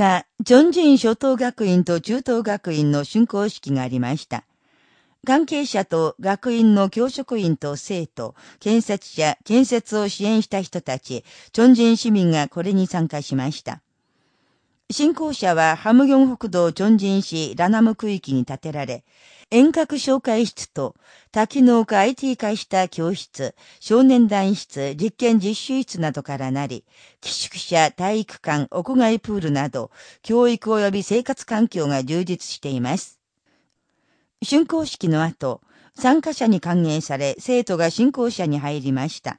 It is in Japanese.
日、ジョンジン初等学院と中等学院の竣工式がありました。関係者と学院の教職員と生徒、建設者、建設を支援した人たち、チョンジン市民がこれに参加しました。新校舎はハムギョン北道チョンジン市ラナム区域に建てられ、遠隔紹介室と多機能化 IT 化した教室、少年団室、実験実習室などからなり、寄宿舎、体育館、屋外プールなど、教育及び生活環境が充実しています。竣工式の後、参加者に歓迎され、生徒が新校舎に入りました。